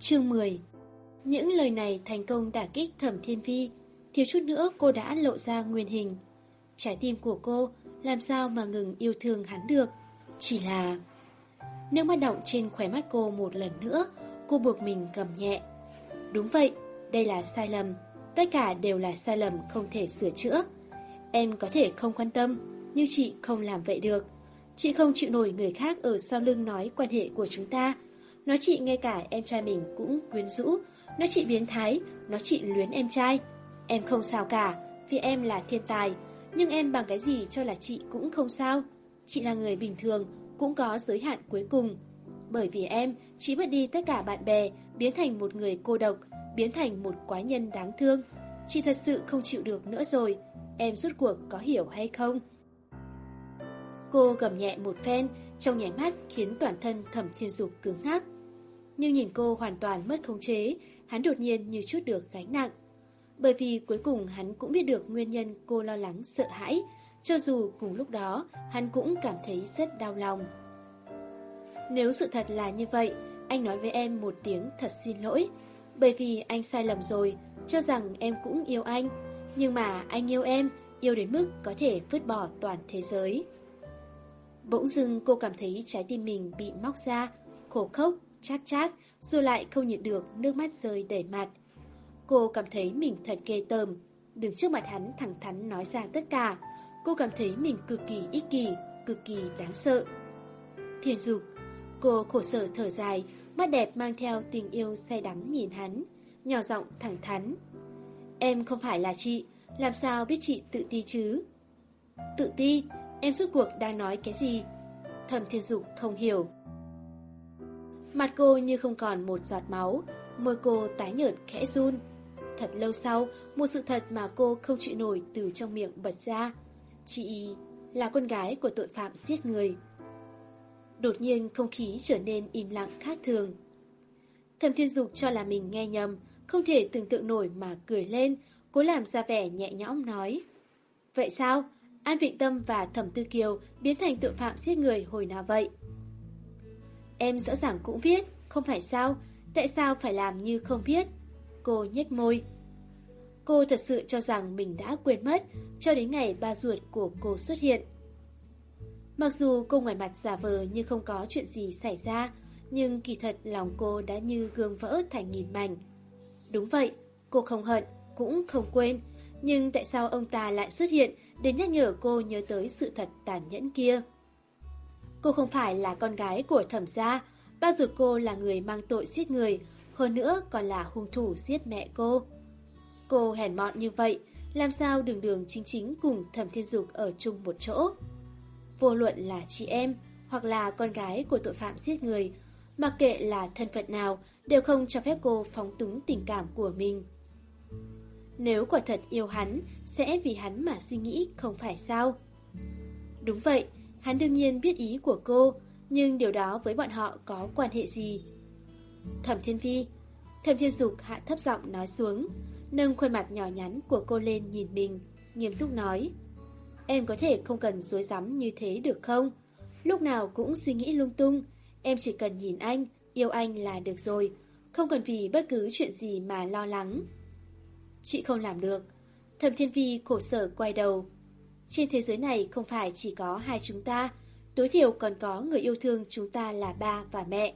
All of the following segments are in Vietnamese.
Chương 10 Những lời này thành công đả kích thẩm thiên vi, thiếu chút nữa cô đã lộ ra nguyên hình. Trái tim của cô làm sao mà ngừng yêu thương hắn được, chỉ là... Nước mắt động trên khóe mắt cô một lần nữa, cô buộc mình cầm nhẹ. Đúng vậy, đây là sai lầm, tất cả đều là sai lầm không thể sửa chữa. Em có thể không quan tâm, nhưng chị không làm vậy được. Chị không chịu nổi người khác ở sau lưng nói quan hệ của chúng ta. Nói chị ngay cả em trai mình cũng quyến rũ, nói chị biến thái, nói chị luyến em trai. Em không sao cả, vì em là thiên tài, nhưng em bằng cái gì cho là chị cũng không sao. Chị là người bình thường, cũng có giới hạn cuối cùng. Bởi vì em, chị mất đi tất cả bạn bè, biến thành một người cô độc, biến thành một quái nhân đáng thương. Chị thật sự không chịu được nữa rồi, em rốt cuộc có hiểu hay không? Cô gầm nhẹ một phen, trong nháy mắt khiến toàn thân thẩm thiên dục cứng ngắc. Nhưng nhìn cô hoàn toàn mất khống chế, hắn đột nhiên như chút được gánh nặng. Bởi vì cuối cùng hắn cũng biết được nguyên nhân cô lo lắng sợ hãi, cho dù cùng lúc đó hắn cũng cảm thấy rất đau lòng. Nếu sự thật là như vậy, anh nói với em một tiếng thật xin lỗi, bởi vì anh sai lầm rồi, cho rằng em cũng yêu anh, nhưng mà anh yêu em, yêu đến mức có thể vứt bỏ toàn thế giới. Bỗng dưng cô cảm thấy trái tim mình bị móc ra, khổ khốc, chát chát, rồi lại không nhịn được nước mắt rơi đầy mặt. Cô cảm thấy mình thật ghê tởm, đứng trước mặt hắn thẳng thắn nói ra tất cả. Cô cảm thấy mình cực kỳ ích kỷ, cực kỳ đáng sợ. Thiền dục, cô khổ sở thở dài, mắt đẹp mang theo tình yêu say đắm nhìn hắn, nhỏ giọng thẳng thắn. Em không phải là chị, làm sao biết chị tự ti chứ? Tự ti, em suốt cuộc đang nói cái gì? Thầm thiên dục không hiểu. Mặt cô như không còn một giọt máu, môi cô tái nhợt khẽ run. Thật lâu sau, một sự thật mà cô không chịu nổi từ trong miệng bật ra. Chị là con gái của tội phạm giết người. Đột nhiên không khí trở nên im lặng khác thường. Thẩm Thiên Dục cho là mình nghe nhầm, không thể tưởng tượng nổi mà cười lên, cố làm ra vẻ nhẹ nhõm nói. Vậy sao? An Vịnh Tâm và Thẩm Tư Kiều biến thành tội phạm giết người hồi nào vậy? Em rõ ràng cũng biết, không phải sao? Tại sao phải làm như không biết? Cô nhếch môi. Cô thật sự cho rằng mình đã quên mất cho đến ngày ba ruột của cô xuất hiện. Mặc dù cô ngoài mặt giả vờ như không có chuyện gì xảy ra, nhưng kỳ thật lòng cô đã như gương vỡ thành nghìn mảnh. Đúng vậy, cô không hận, cũng không quên, nhưng tại sao ông ta lại xuất hiện để nhắc nhở cô nhớ tới sự thật tàn nhẫn kia? Cô không phải là con gái của thẩm gia, ba ruột cô là người mang tội giết người, hơn nữa còn là hung thủ giết mẹ cô. Cô hèn mọn như vậy, làm sao đường đường chính chính cùng thẩm thiên dục ở chung một chỗ? Vô luận là chị em, hoặc là con gái của tội phạm giết người, mặc kệ là thân phận nào, đều không cho phép cô phóng túng tình cảm của mình. Nếu quả thật yêu hắn, sẽ vì hắn mà suy nghĩ không phải sao? Đúng vậy, hắn đương nhiên biết ý của cô, nhưng điều đó với bọn họ có quan hệ gì? Thẩm Thiên Vi Thẩm Thiên Dục hạ thấp giọng nói xuống, nâng khuôn mặt nhỏ nhắn của cô lên nhìn mình, nghiêm túc nói. Em có thể không cần dối rắm như thế được không? Lúc nào cũng suy nghĩ lung tung, em chỉ cần nhìn anh, yêu anh là được rồi, không cần vì bất cứ chuyện gì mà lo lắng. Chị không làm được. Thẩm Thiên Vi khổ sở quay đầu. Trên thế giới này không phải chỉ có hai chúng ta, tối thiểu còn có người yêu thương chúng ta là ba và mẹ.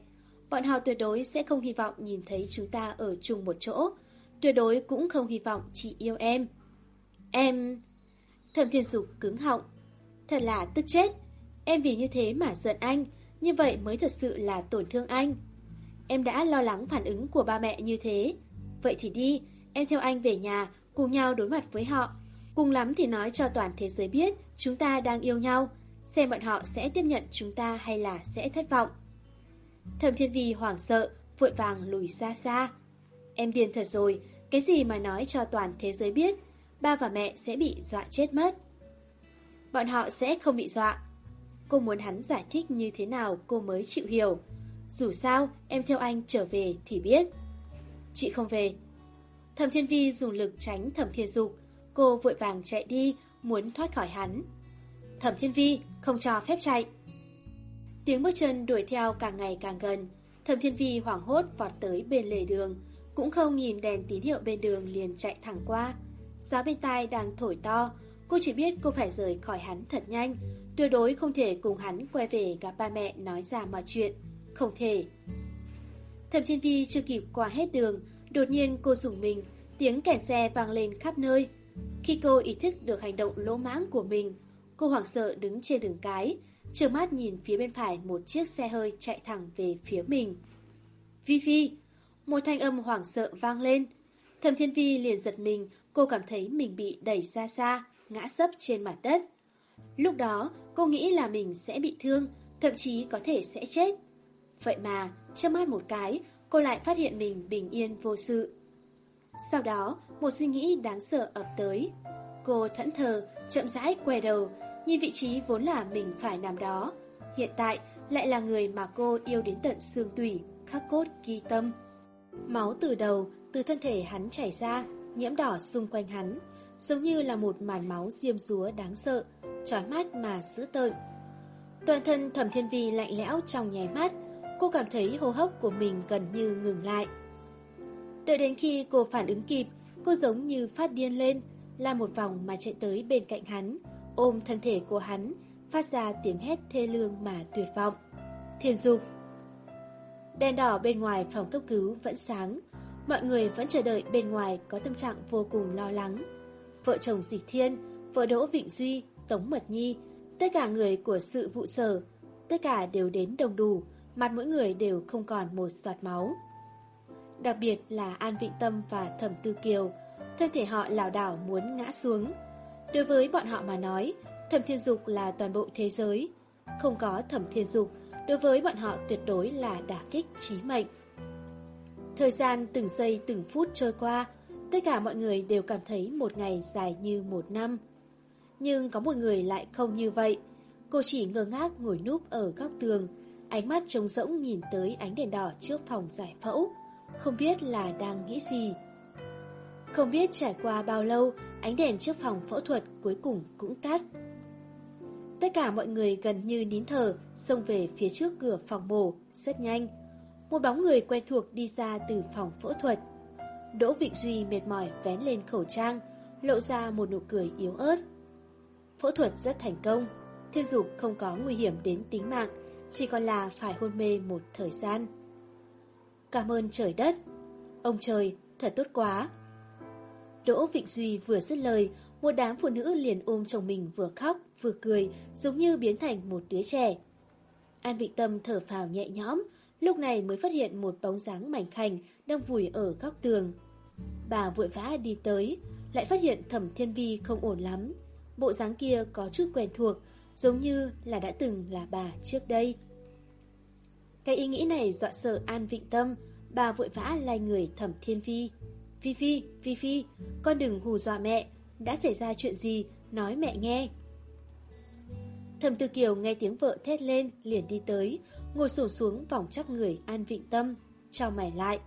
Bọn họ tuyệt đối sẽ không hy vọng nhìn thấy chúng ta ở chung một chỗ, tuyệt đối cũng không hy vọng chị yêu em. Em... Thẩm Thiên Dục cứng họng. Thật là tức chết. Em vì như thế mà giận anh, như vậy mới thật sự là tổn thương anh. Em đã lo lắng phản ứng của ba mẹ như thế. Vậy thì đi, em theo anh về nhà, cùng nhau đối mặt với họ. Cùng lắm thì nói cho toàn thế giới biết chúng ta đang yêu nhau, xem bọn họ sẽ tiếp nhận chúng ta hay là sẽ thất vọng. Thẩm Thiên Vi hoảng sợ, vội vàng lùi xa xa. Em điên thật rồi, cái gì mà nói cho toàn thế giới biết, ba và mẹ sẽ bị dọa chết mất. Bọn họ sẽ không bị dọa. Cô muốn hắn giải thích như thế nào cô mới chịu hiểu. Dù sao, em theo anh trở về thì biết. Chị không về. Thẩm Thiên Vi dùng lực tránh Thẩm Thiên Dục. Cô vội vàng chạy đi, muốn thoát khỏi hắn. Thẩm Thiên Vi không cho phép chạy. Tiếng bước chân đuổi theo càng ngày càng gần. Thẩm Thiên Vi hoảng hốt vọt tới bên lề đường, cũng không nhìn đèn tín hiệu bên đường liền chạy thẳng qua. Gió bên tai đang thổi to, cô chỉ biết cô phải rời khỏi hắn thật nhanh, tuyệt đối không thể cùng hắn quay về gặp ba mẹ nói ra mọi chuyện. Không thể. Thẩm Thiên Vi chưa kịp qua hết đường, đột nhiên cô dùng mình, tiếng kèn xe vang lên khắp nơi. Khi cô ý thức được hành động lỗ mãng của mình, cô hoảng sợ đứng trên đường cái, trợn mắt nhìn phía bên phải một chiếc xe hơi chạy thẳng về phía mình. Vi Vi, Một thanh âm hoảng sợ vang lên. Thẩm Thiên Vi liền giật mình, cô cảm thấy mình bị đẩy ra xa, ngã sấp trên mặt đất. Lúc đó, cô nghĩ là mình sẽ bị thương, thậm chí có thể sẽ chết. Vậy mà, trước mắt một cái, cô lại phát hiện mình bình yên vô sự. Sau đó, một suy nghĩ đáng sợ ập tới. Cô thẫn thờ, chậm rãi quay đầu, nhìn vị trí vốn là mình phải nằm đó. Hiện tại, lại là người mà cô yêu đến tận xương tủy, khắc cốt ghi tâm. Máu từ đầu, từ thân thể hắn chảy ra, nhiễm đỏ xung quanh hắn, giống như là một màn máu diêm rúa đáng sợ, trói mắt mà dữ tợn. Toàn thân thẩm thiên vi lạnh lẽo trong nháy mắt, cô cảm thấy hô hấp của mình gần như ngừng lại. Đợi đến khi cô phản ứng kịp, cô giống như phát điên lên, la một vòng mà chạy tới bên cạnh hắn, ôm thân thể của hắn, phát ra tiếng hét thê lương mà tuyệt vọng. Thiên dục Đèn đỏ bên ngoài phòng cấp cứu vẫn sáng, mọi người vẫn chờ đợi bên ngoài có tâm trạng vô cùng lo lắng. Vợ chồng Dị Thiên, vợ Đỗ Vịnh Duy, Tống Mật Nhi, tất cả người của sự vụ sở, tất cả đều đến đông đủ, mặt mỗi người đều không còn một giọt máu. Đặc biệt là An Vịnh Tâm và Thẩm Tư Kiều, thân thể họ lảo đảo muốn ngã xuống. Đối với bọn họ mà nói, Thẩm Thiên Dục là toàn bộ thế giới. Không có Thẩm Thiên Dục, đối với bọn họ tuyệt đối là đả kích chí mệnh. Thời gian từng giây từng phút trôi qua, tất cả mọi người đều cảm thấy một ngày dài như một năm. Nhưng có một người lại không như vậy. Cô chỉ ngơ ngác ngồi núp ở góc tường, ánh mắt trống rỗng nhìn tới ánh đèn đỏ trước phòng giải phẫu, không biết là đang nghĩ gì. Không biết trải qua bao lâu, ánh đèn trước phòng phẫu thuật cuối cùng cũng tắt. Tất cả mọi người gần như nín thở, xông về phía trước cửa phòng mổ, rất nhanh. Một bóng người quen thuộc đi ra từ phòng phẫu thuật. Đỗ Vịnh Duy mệt mỏi vén lên khẩu trang, lộ ra một nụ cười yếu ớt. Phẫu thuật rất thành công, thiên dục không có nguy hiểm đến tính mạng, chỉ còn là phải hôn mê một thời gian. Cảm ơn trời đất. Ông trời, thật tốt quá. Đỗ Vịnh Duy vừa dứt lời, một đám phụ nữ liền ôm chồng mình vừa khóc, vừa cười, giống như biến thành một đứa trẻ. An Vịnh Tâm thở phào nhẹ nhõm, lúc này mới phát hiện một bóng dáng mảnh khảnh đang vùi ở góc tường. Bà vội vã đi tới, lại phát hiện Thẩm Thiên Vi không ổn lắm. Bộ dáng kia có chút quen thuộc, giống như là đã từng là bà trước đây. Cái ý nghĩ này dọa sợ An Vịnh Tâm, bà vội vã lai người Thẩm Thiên Vi. Vi Phi, Vi Phi, con đừng hù dọa mẹ, đã xảy ra chuyện gì, nói mẹ nghe. Thẩm Tư Kiều nghe tiếng vợ thét lên, liền đi tới, ngồi sổ xuống vòng chắc người An Vịnh Tâm, trao mày lại.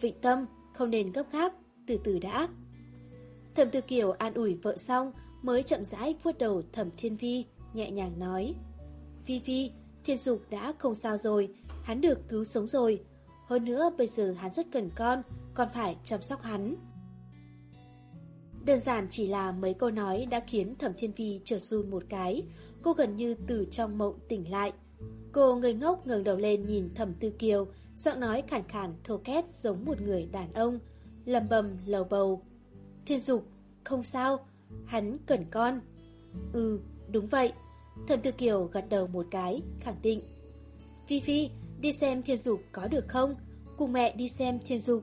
Vịnh Tâm, không nên gấp gáp, từ từ đã. Thẩm Tư Kiều an ủi vợ xong, mới chậm rãi vuốt đầu Thẩm Thiên Vi, nhẹ nhàng nói. Vi Vi, Thiên Dục đã không sao rồi, hắn được cứu sống rồi. Hơn nữa bây giờ hắn rất cần con, còn phải chăm sóc hắn. Đơn giản chỉ là mấy câu nói đã khiến Thẩm Thiên Vi trượt run một cái, cô gần như từ trong mộng tỉnh lại. Cô ngây ngốc ngẩng đầu lên nhìn Thẩm Tư Kiều, giọng nói khản khản thô két giống một người đàn ông, lầm bầm lầu bầu. Thiên Dục, không sao, hắn cần con. Ừ, đúng vậy. Thẩm Tư Kiều gật đầu một cái, khẳng định. Phi Phi, đi xem Thiên Dục có được không? Cùng mẹ đi xem Thiên Dục.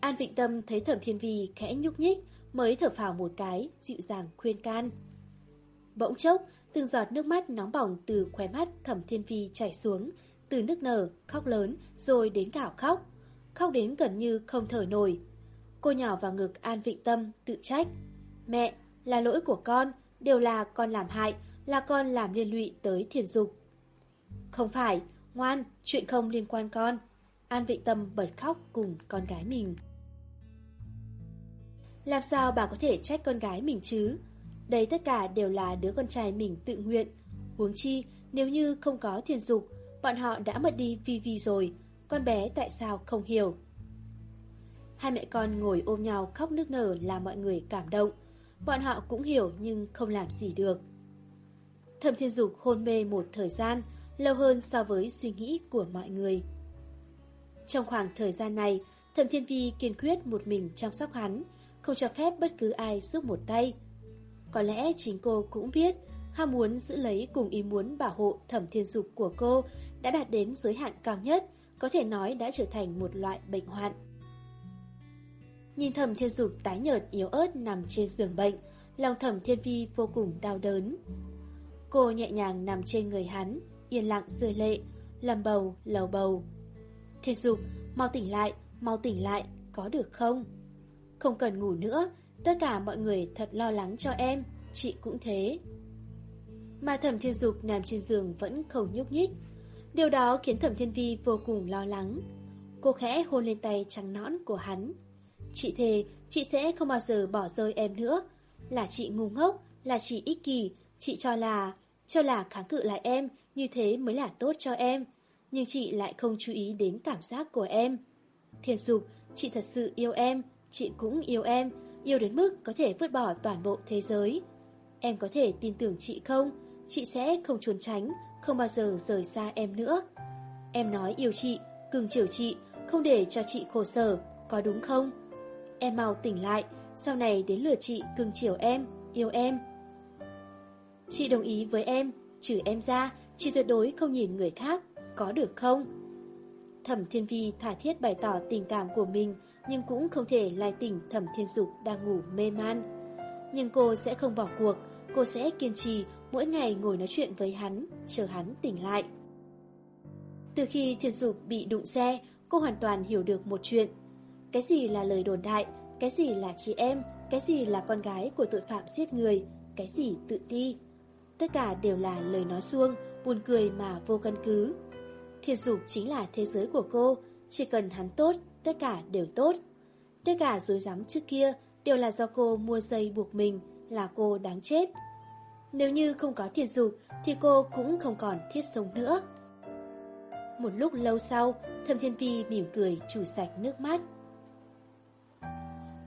An Vịnh Tâm thấy Thẩm Thiên Vi khẽ nhúc nhích, mới thở phào một cái, dịu dàng khuyên can. Bỗng chốc, từng giọt nước mắt nóng bỏng từ khóe mắt Thẩm Thiên Vi chảy xuống, từ nước nở, khóc lớn, rồi đến gào khóc. Khóc đến gần như không thở nổi. Cô nhỏ vào ngực An Vịnh Tâm, tự trách. Mẹ, là lỗi của con, đều là con làm hại, là con làm liên lụy tới thiền dục. Không phải, ngoan, chuyện không liên quan con. An Vịnh Tâm bật khóc cùng con gái mình. Làm sao bà có thể trách con gái mình chứ? Đây tất cả đều là đứa con trai mình tự nguyện. Huống chi, nếu như không có thiền dục, bọn họ đã mất đi Vi Vi rồi, con bé tại sao không hiểu. Hai mẹ con ngồi ôm nhau khóc nước nở làm mọi người cảm động. Bọn họ cũng hiểu nhưng không làm gì được. Thẩm Thiên Dục hôn mê một thời gian, lâu hơn so với suy nghĩ của mọi người. Trong khoảng thời gian này, Thẩm Thiên Vi kiên quyết một mình chăm sóc hắn, không cho phép bất cứ ai giúp một tay. Có lẽ chính cô cũng biết, ham muốn giữ lấy cùng ý muốn bảo hộ Thẩm Thiên Dục của cô đã đạt đến giới hạn cao nhất, có thể nói đã trở thành một loại bệnh hoạn. Nhìn Thẩm Thiên Dục tái nhợt yếu ớt nằm trên giường bệnh, lòng Thẩm Thiên Vi vô cùng đau đớn. Cô nhẹ nhàng nằm trên người hắn, yên lặng rơi lệ, lầm bầu, lầu bầu. Thiên Dục, mau tỉnh lại, mau tỉnh lại, có được không? Không cần ngủ nữa, tất cả mọi người thật lo lắng cho em, chị cũng thế. Mà Thẩm Thiên Dục nằm trên giường vẫn không nhúc nhích. Điều đó khiến Thẩm Thiên Vi vô cùng lo lắng. Cô khẽ hôn lên tay trắng nõn của hắn. Chị thề, chị sẽ không bao giờ bỏ rơi em nữa. Là chị ngu ngốc, là chị ích kỷ, chị cho là... cho là kháng cự lại em, như thế mới là tốt cho em. Nhưng chị lại không chú ý đến cảm giác của em. Thiền Dục, chị thật sự yêu em, chị cũng yêu em, yêu đến mức có thể vứt bỏ toàn bộ thế giới. Em có thể tin tưởng chị không? Chị sẽ không trốn tránh, không bao giờ rời xa em nữa. Em nói yêu chị, cưng chiều chị, không để cho chị khổ sở, có đúng không? Em mau tỉnh lại, sau này đến lượt chị cưng chiều em, yêu em. Chị đồng ý với em, trừ em ra, chị tuyệt đối không nhìn người khác, có được không? Thẩm Thiên Vi thả thiết bày tỏ tình cảm của mình, nhưng cũng không thể lai tỉnh Thẩm Thiên Dục đang ngủ mê man. Nhưng cô sẽ không bỏ cuộc, cô sẽ kiên trì mỗi ngày ngồi nói chuyện với hắn, chờ hắn tỉnh lại. Từ khi Thiên Dục bị đụng xe, cô hoàn toàn hiểu được một chuyện. Cái gì là lời đồn đại, cái gì là chị em, cái gì là con gái của tội phạm giết người, cái gì tự ti. Tất cả đều là lời nói suông, buồn cười mà vô căn cứ. Thiên Dục chính là thế giới của cô, chỉ cần hắn tốt, tất cả đều tốt. Tất cả dối rắm trước kia đều là do cô mua dây buộc mình, là cô đáng chết. Nếu như không có Thiên Dục thì cô cũng không còn thiết sống nữa. Một lúc lâu sau, Thâm Thiên Vi mỉm cười chủ sạch nước mắt.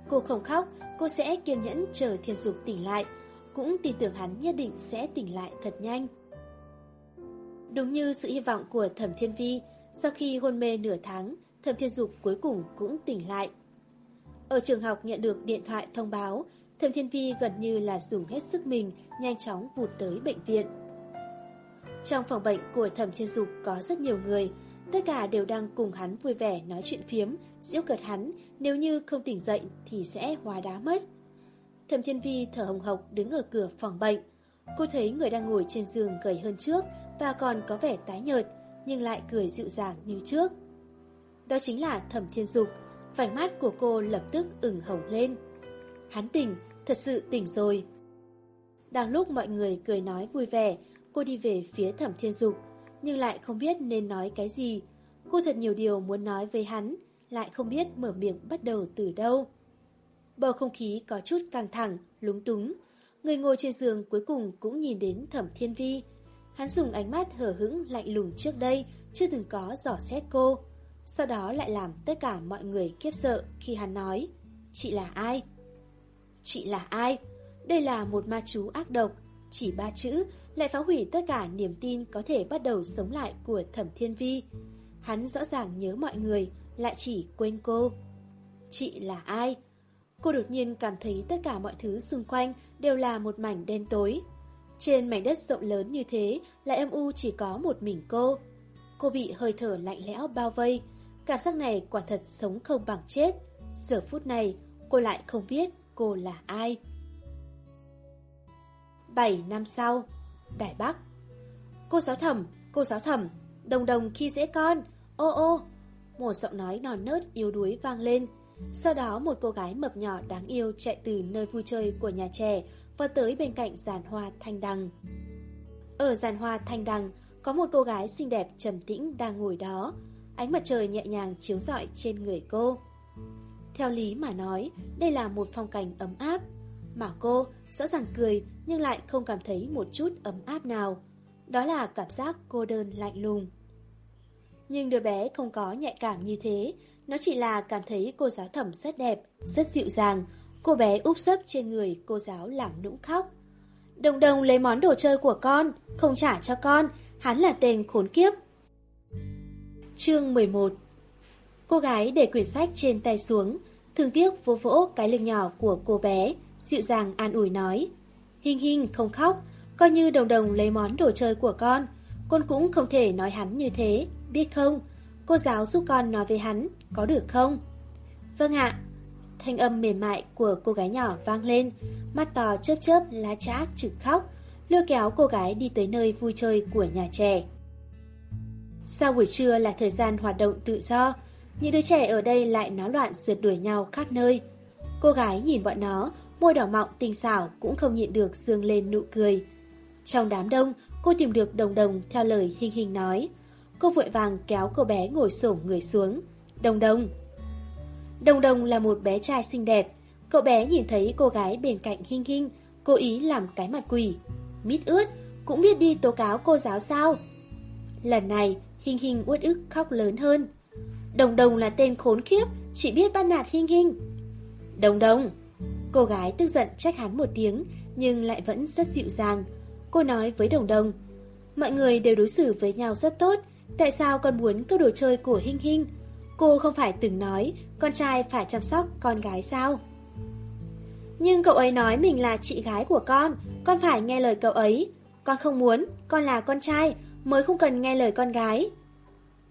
Cô không khóc, cô sẽ kiên nhẫn chờ Thiên Dục tỉnh lại, cũng tin tưởng hắn nhất định sẽ tỉnh lại thật nhanh. Đúng như sự hy vọng của Thẩm Thiên Vi, sau khi hôn mê nửa tháng, Thẩm Thiên Dục cuối cùng cũng tỉnh lại. Ở trường học nhận được điện thoại thông báo, Thẩm Thiên Vi gần như là dùng hết sức mình, nhanh chóng vụt tới bệnh viện. Trong phòng bệnh của Thẩm Thiên Dục có rất nhiều người, tất cả đều đang cùng hắn vui vẻ nói chuyện phiếm, giễu cợt hắn, nếu như không tỉnh dậy thì sẽ hóa đá mất. Thẩm Thiên Vi thở hồng hộc đứng ở cửa phòng bệnh. Cô thấy người đang ngồi trên giường gầy hơn trước và còn có vẻ tái nhợt, nhưng lại cười dịu dàng như trước. Đó chính là Thẩm Thiên Dục, vành mắt của cô lập tức ửng hồng lên. Hắn tỉnh, thật sự tỉnh rồi. Đang lúc mọi người cười nói vui vẻ, cô đi về phía Thẩm Thiên Dục, nhưng lại không biết nên nói cái gì. Cô thật nhiều điều muốn nói với hắn, lại không biết mở miệng bắt đầu từ đâu. Bầu không khí có chút căng thẳng, lúng túng. Người ngồi trên giường cuối cùng cũng nhìn đến Thẩm Thiên Vi. Hắn dùng ánh mắt hở hững lạnh lùng trước đây, chưa từng có dò xét cô. Sau đó lại làm tất cả mọi người kiếp sợ khi hắn nói, chị là ai? Chị là ai? Đây là một ma chú ác độc, chỉ ba chữ lại phá hủy tất cả niềm tin có thể bắt đầu sống lại của Thẩm Thiên Vi. Hắn rõ ràng nhớ mọi người, lại chỉ quên cô. Chị là ai? Cô đột nhiên cảm thấy tất cả mọi thứ xung quanh đều là một mảnh đen tối. Trên mảnh đất rộng lớn như thế, lại em u chỉ có một mình cô. Cô bị hơi thở lạnh lẽo bao vây. Cảm giác này quả thật sống không bằng chết. Giờ phút này, cô lại không biết cô là ai. 7 năm sau, Đài Bắc Cô giáo thẩm, cô giáo thẩm, đồng đồng khi dễ con, ô ô. Một giọng nói non nớt yếu đuối vang lên. Sau đó một cô gái mập nhỏ đáng yêu chạy từ nơi vui chơi của nhà trẻ và tới bên cạnh giàn hoa thanh đằng. Ở giàn hoa thanh đằng có một cô gái xinh đẹp trầm tĩnh đang ngồi đó, ánh mặt trời nhẹ nhàng chiếu rọi trên người cô. Theo lý mà nói, đây là một phong cảnh ấm áp, mà cô rõ ràng cười nhưng lại không cảm thấy một chút ấm áp nào. Đó là cảm giác cô đơn lạnh lùng. Nhưng đứa bé không có nhạy cảm như thế, nó chỉ là cảm thấy cô giáo thẩm rất đẹp, rất dịu dàng. Cô bé úp sấp trên người cô giáo làm nũng khóc. Đồng đồng lấy món đồ chơi của con, không trả cho con, hắn là tên khốn kiếp. Chương 11 Cô gái để quyển sách trên tay xuống, thương tiếc vô vỗ cái lưng nhỏ của cô bé, dịu dàng an ủi nói. Hình hình không khóc, coi như đồng đồng lấy món đồ chơi của con. Con cũng không thể nói hắn như thế, biết không? Cô giáo giúp con nói với hắn, có được không? Vâng ạ. Thanh âm mềm mại của cô gái nhỏ vang lên, mắt to chớp chớp lá trác trực khóc, lôi kéo cô gái đi tới nơi vui chơi của nhà trẻ. Sau buổi trưa là thời gian hoạt động tự do, những đứa trẻ ở đây lại náo loạn rượt đuổi nhau khắp nơi. Cô gái nhìn bọn nó, môi đỏ mọng tinh xảo cũng không nhịn được dương lên nụ cười. Trong đám đông, cô tìm được đồng đồng theo lời hình hình nói. Cô vội vàng kéo cô bé ngồi xổm người xuống. Đồng đồng. Đồng đồng là một bé trai xinh đẹp. Cậu bé nhìn thấy cô gái bên cạnh Hinh Hinh, cố ý làm cái mặt quỷ. Mít ướt, cũng biết đi tố cáo cô giáo sao? Lần này, Hinh Hinh uất ức khóc lớn hơn. Đồng đồng là tên khốn khiếp, chỉ biết bắt nạt Hinh Hinh. Đồng đồng. Cô gái tức giận trách hắn một tiếng, nhưng lại vẫn rất dịu dàng. Cô nói với đồng đồng, mọi người đều đối xử với nhau rất tốt, tại sao con muốn cướp đồ chơi của Hinh Hinh? Cô không phải từng nói con trai phải chăm sóc con gái sao? Nhưng cậu ấy nói mình là chị gái của con, con phải nghe lời cậu ấy. Con không muốn, con là con trai, mới không cần nghe lời con gái.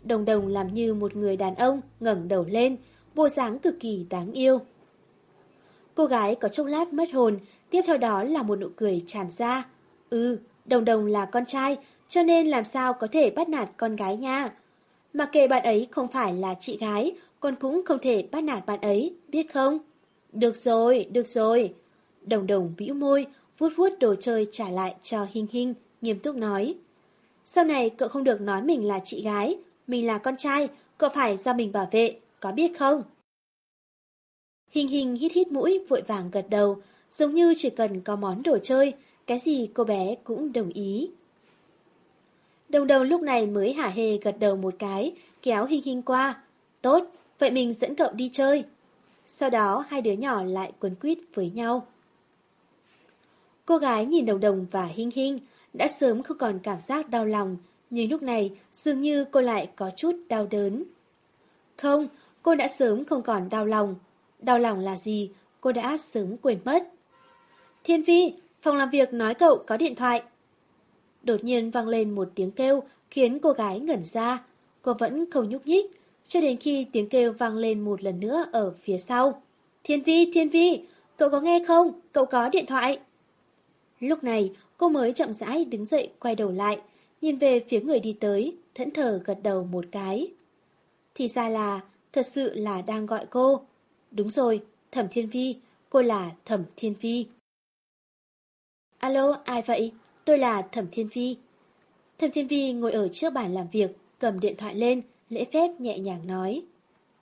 Đồng đồng làm như một người đàn ông ngẩng đầu lên, bộ dáng cực kỳ đáng yêu. Cô gái có chốc lát mất hồn, tiếp theo đó là một nụ cười tràn ra. Ừ, đồng đồng là con trai, cho nên làm sao có thể bắt nạt con gái nha. Mà kệ bạn ấy không phải là chị gái, con cũng không thể bắt nạt bạn ấy, biết không? Được rồi, được rồi. Đồng đồng bĩu môi, vuốt vuốt đồ chơi trả lại cho Hinh Hinh, nghiêm túc nói. Sau này cậu không được nói mình là chị gái, mình là con trai, cậu phải do mình bảo vệ, có biết không? Hình hình hít hít mũi vội vàng gật đầu, giống như chỉ cần có món đồ chơi, cái gì cô bé cũng đồng ý. Đồng đồng lúc này mới hả hề gật đầu một cái, kéo hình hình qua. Tốt, vậy mình dẫn cậu đi chơi. Sau đó hai đứa nhỏ lại quấn quýt với nhau. Cô gái nhìn đồng đồng và hình hình, đã sớm không còn cảm giác đau lòng, nhưng lúc này dường như cô lại có chút đau đớn. Không, cô đã sớm không còn đau lòng. Đau lòng là gì, cô đã sớm quên mất. Thiên Vi, phòng làm việc nói cậu có điện thoại. Đột nhiên vang lên một tiếng kêu, khiến cô gái ngẩn ra. Cô vẫn không nhúc nhích, cho đến khi tiếng kêu vang lên một lần nữa ở phía sau. Thiên Vi, Thiên Vi, cậu có nghe không? Cậu có điện thoại. Lúc này, cô mới chậm rãi đứng dậy quay đầu lại, nhìn về phía người đi tới, thẫn thờ gật đầu một cái. Thì ra là, thật sự là đang gọi cô. Đúng rồi, Thẩm Thiên Vi, cô là Thẩm Thiên Vi. Alo, ai vậy? Tôi là Thẩm Thiên Vi. Thẩm Thiên Vi ngồi ở trước bàn làm việc, cầm điện thoại lên, lễ phép nhẹ nhàng nói.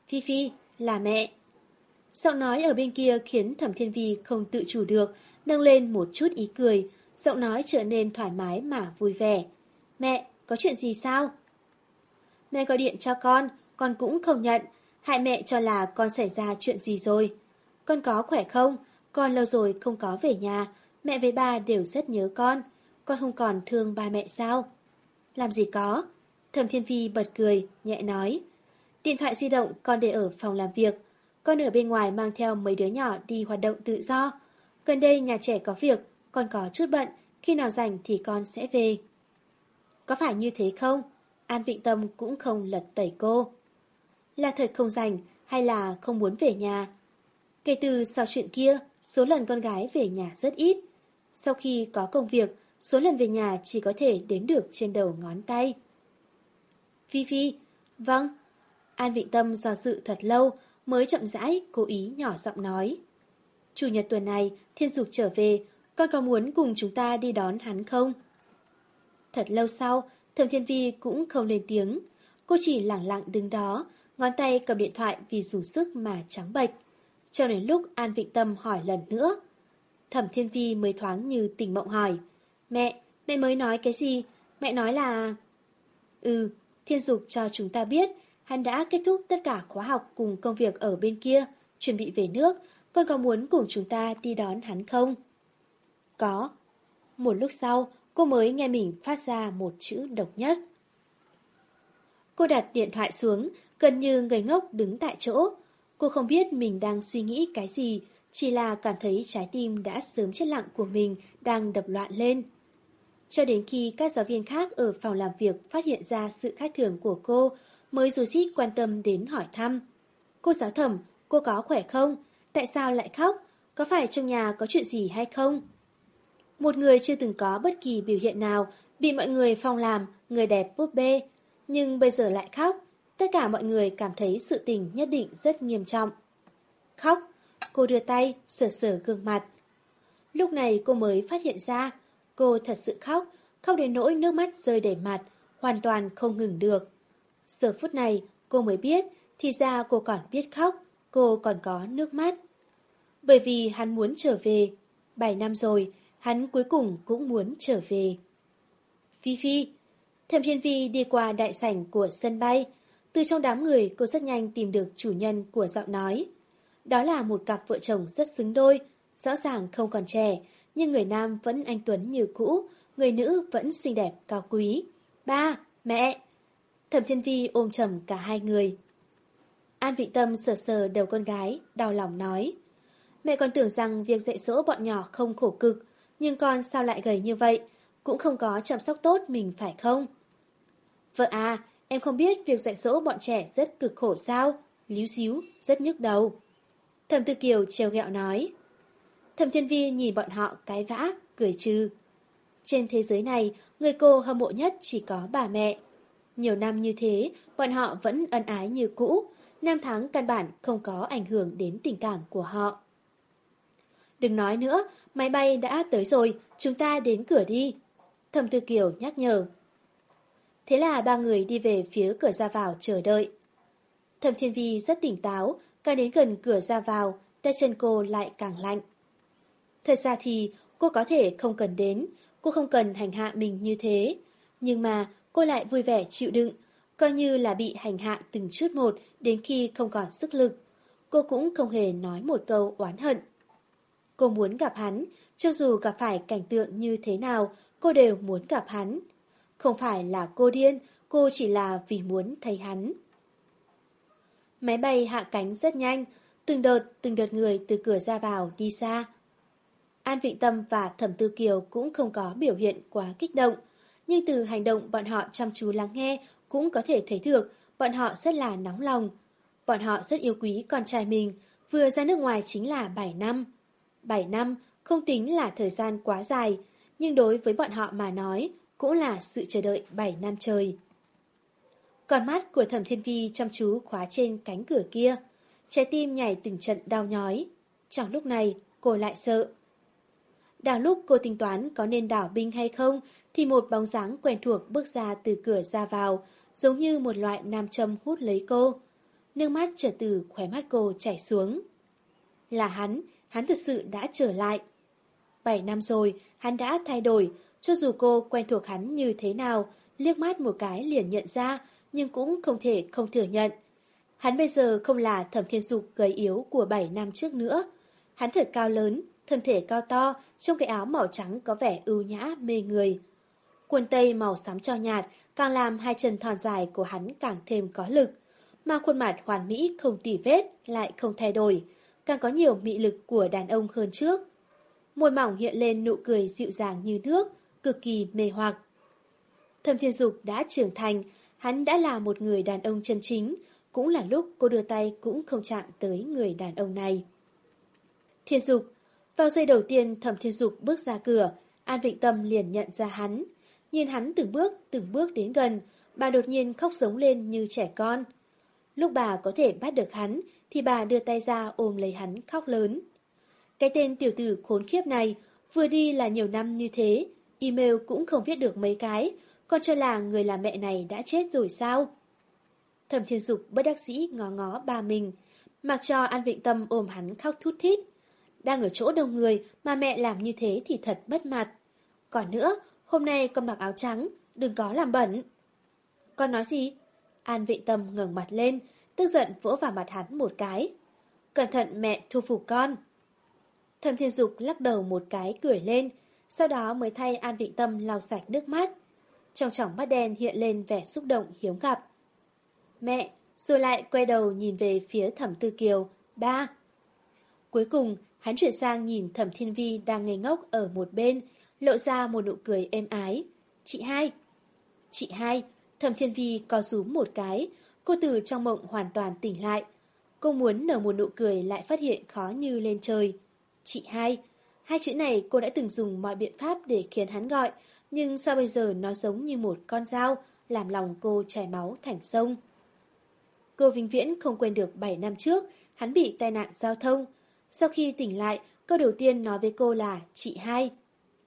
Phi Phi, là mẹ. Giọng nói ở bên kia khiến Thẩm Thiên Vi không tự chủ được, nâng lên một chút ý cười, giọng nói trở nên thoải mái mà vui vẻ. Mẹ, có chuyện gì sao? Mẹ gọi điện cho con, con cũng không nhận, hại mẹ cho là con xảy ra chuyện gì rồi. Con có khỏe không? Con lâu rồi không có về nhà, mẹ với ba đều rất nhớ con. Con không còn thương ba mẹ sao? Làm gì có? Thẩm Thiên Phi bật cười, nhẹ nói. Điện thoại di động con để ở phòng làm việc. Con ở bên ngoài mang theo mấy đứa nhỏ đi hoạt động tự do. Gần đây nhà trẻ có việc, con có chút bận, khi nào rảnh thì con sẽ về. Có phải như thế không? An Vịnh Tâm cũng không lật tẩy cô. Là thật không rảnh hay là không muốn về nhà? Kể từ sau chuyện kia, số lần con gái về nhà rất ít. Sau khi có công việc, số lần về nhà chỉ có thể đếm được trên đầu ngón tay. Phi Phi, vâng. An Vịnh Tâm do dự thật lâu mới chậm rãi cố ý nhỏ giọng nói. Chủ nhật tuần này, Thiên Dục trở về, con có muốn cùng chúng ta đi đón hắn không? Thật lâu sau, Thẩm Thiên Vi cũng không lên tiếng. Cô chỉ lặng lặng đứng đó, ngón tay cầm điện thoại vì dùng sức mà trắng bệch. Cho đến lúc An Vịnh Tâm hỏi lần nữa. Thẩm Thiên Vi mới thoáng như tình mộng hỏi. Mẹ, mẹ mới nói cái gì? Mẹ nói là... Ừ, Thiên Dục cho chúng ta biết hắn đã kết thúc tất cả khóa học cùng công việc ở bên kia, chuẩn bị về nước, con có muốn cùng chúng ta đi đón hắn không? Có. Một lúc sau, cô mới nghe mình phát ra một chữ độc nhất. Cô đặt điện thoại xuống, gần như người ngốc đứng tại chỗ. Cô không biết mình đang suy nghĩ cái gì, chỉ là cảm thấy trái tim đã sớm chết lặng của mình đang đập loạn lên. Cho đến khi các giáo viên khác ở phòng làm việc phát hiện ra sự khác thường của cô, mới dù xít quan tâm đến hỏi thăm. Cô giáo thẩm, cô có khỏe không? Tại sao lại khóc? Có phải trong nhà có chuyện gì hay không? Một người chưa từng có bất kỳ biểu hiện nào, bị mọi người phong làm, người đẹp búp bê, nhưng bây giờ lại khóc. Tất cả mọi người cảm thấy sự tình nhất định rất nghiêm trọng. Khóc, cô đưa tay, sờ sờ gương mặt. Lúc này cô mới phát hiện ra, cô thật sự khóc, khóc đến nỗi nước mắt rơi đầy mặt, hoàn toàn không ngừng được. Giờ phút này, cô mới biết, thì ra cô còn biết khóc, cô còn có nước mắt. Bởi vì hắn muốn trở về. Bảy năm rồi, hắn cuối cùng cũng muốn trở về. Phi Phi Thẩm Thiên Vi đi qua đại sảnh của sân bay. Từ trong đám người cô rất nhanh tìm được chủ nhân của giọng nói. Đó là một cặp vợ chồng rất xứng đôi, rõ ràng không còn trẻ, nhưng người nam vẫn anh Tuấn như cũ, người nữ vẫn xinh đẹp cao quý. Ba, mẹ! Thẩm Thiên Vi ôm chầm cả hai người. An Vị Tâm sờ sờ đầu con gái, đau lòng nói. Mẹ còn tưởng rằng việc dạy dỗ bọn nhỏ không khổ cực, nhưng con sao lại gầy như vậy, cũng không có chăm sóc tốt mình phải không? Vợ à, em không biết việc dạy dỗ bọn trẻ rất cực khổ sao, líu xíu, rất nhức đầu. Thẩm Tư Kiều trêu ghẹo nói. Thẩm Thiên Vi nhìn bọn họ cái vã, cười trừ. Trên thế giới này, người cô hâm mộ nhất chỉ có bà mẹ. Nhiều năm như thế, bọn họ vẫn ân ái như cũ, năm tháng căn bản không có ảnh hưởng đến tình cảm của họ. Đừng nói nữa, máy bay đã tới rồi, chúng ta đến cửa đi. Thẩm Tư Kiều nhắc nhở. Thế là ba người đi về phía cửa ra vào chờ đợi. Thẩm Thiên Vi rất tỉnh táo, càng đến gần cửa ra vào, tay chân cô lại càng lạnh. Thật ra thì cô có thể không cần đến, cô không cần hành hạ mình như thế. Nhưng mà cô lại vui vẻ chịu đựng, coi như là bị hành hạ từng chút một đến khi không còn sức lực. Cô cũng không hề nói một câu oán hận. Cô muốn gặp hắn, cho dù gặp phải cảnh tượng như thế nào, cô đều muốn gặp hắn. Không phải là cô điên, cô chỉ là vì muốn thấy hắn. Máy bay hạ cánh rất nhanh, từng đợt, từng đợt người từ cửa ra vào đi xa. An Vịnh Tâm và Thẩm Tư Kiều cũng không có biểu hiện quá kích động, nhưng từ hành động bọn họ chăm chú lắng nghe cũng có thể thấy được bọn họ rất là nóng lòng. Bọn họ rất yêu quý con trai mình, vừa ra nước ngoài chính là 7 năm. 7 năm không tính là thời gian quá dài, nhưng đối với bọn họ mà nói, cũng là sự chờ đợi 7 năm trời. Con mắt của thẩm thiên vi chăm chú khóa trên cánh cửa kia, trái tim nhảy từng trận đau nhói. Trong lúc này, cô lại sợ. Đang lúc cô tính toán có nên đảo binh hay không, thì một bóng dáng quen thuộc bước ra từ cửa ra vào, giống như một loại nam châm hút lấy cô. Nước mắt trở từ khóe mắt cô chảy xuống. Là hắn, hắn thật sự đã trở lại. Bảy năm rồi, hắn đã thay đổi, cho dù cô quen thuộc hắn như thế nào, liếc mắt một cái liền nhận ra, nhưng cũng không thể không thừa nhận. Hắn bây giờ không là thẩm thiên dục gầy yếu của bảy năm trước nữa. Hắn thật cao lớn, thân thể cao to, trong cái áo màu trắng có vẻ ưu nhã, mê người. Quần tây màu xám cho nhạt càng làm hai chân thon dài của hắn càng thêm có lực. Mà khuôn mặt hoàn mỹ không tỉ vết lại không thay đổi, càng có nhiều mị lực của đàn ông hơn trước. Môi mỏng hiện lên nụ cười dịu dàng như nước, cực kỳ mê hoặc. Thẩm Thiên Dục đã trưởng thành, hắn đã là một người đàn ông chân chính, cũng là lúc cô đưa tay cũng không chạm tới người đàn ông này. Thiên Dục vào giây đầu tiên Thẩm Thiên Dục bước ra cửa, An Vịnh Tâm liền nhận ra hắn. Nhìn hắn từng bước, từng bước đến gần, bà đột nhiên khóc giống lên như trẻ con. Lúc bà có thể bắt được hắn, thì bà đưa tay ra ôm lấy hắn khóc lớn. Cái tên tiểu tử khốn khiếp này, vừa đi là nhiều năm như thế, email cũng không viết được mấy cái, còn cho là người làm mẹ này đã chết rồi sao? Thẩm Thiên Dục bất đắc dĩ ngó ngó ba mình, mặc cho An Vịnh Tâm ôm hắn khóc thút thít. Đang ở chỗ đông người mà mẹ làm như thế thì thật mất mặt. Còn nữa, hôm nay con mặc áo trắng, đừng có làm bẩn. Con nói gì? An Vị Tâm ngẩng mặt lên, tức giận vỗ vào mặt hắn một cái. Cẩn thận mẹ thu phục con. Thẩm Thiên Dục lắc đầu một cái cười lên, sau đó mới thay An Vị Tâm lau sạch nước mắt. Trong tròng mắt đen hiện lên vẻ xúc động hiếm gặp. Mẹ, rồi lại quay đầu nhìn về phía Thẩm Tư Kiều, ba. Cuối cùng, hắn chuyển sang nhìn Thẩm Thiên Vi đang ngây ngốc ở một bên, lộ ra một nụ cười êm ái. Chị hai. Chị hai, Thẩm Thiên Vi co rúm một cái, cô từ trong mộng hoàn toàn tỉnh lại. Cô muốn nở một nụ cười lại phát hiện khó như lên trời. Chị hai. Hai chữ này cô đã từng dùng mọi biện pháp để khiến hắn gọi, nhưng sao bây giờ nó giống như một con dao, làm lòng cô chảy máu thành sông. Cô Vinh Viễn không quên được 7 năm trước, hắn bị tai nạn giao thông. Sau khi tỉnh lại, câu đầu tiên nói với cô là chị hai.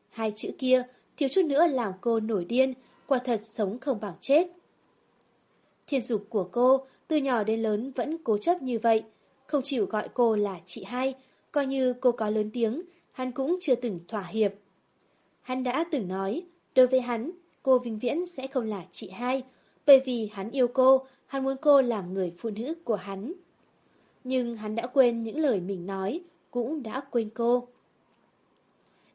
Hai chữ kia, thiếu chút nữa làm cô nổi điên, quả thật sống không bằng chết. Thiên dục của cô, từ nhỏ đến lớn vẫn cố chấp như vậy, không chịu gọi cô là chị hai, coi như cô có lớn tiếng, hắn cũng chưa từng thỏa hiệp. Hắn đã từng nói, đối với hắn, cô Vinh Viễn sẽ không là chị hai, bởi vì hắn yêu cô, hắn muốn cô làm người phụ nữ của hắn. Nhưng hắn đã quên những lời mình nói, cũng đã quên cô.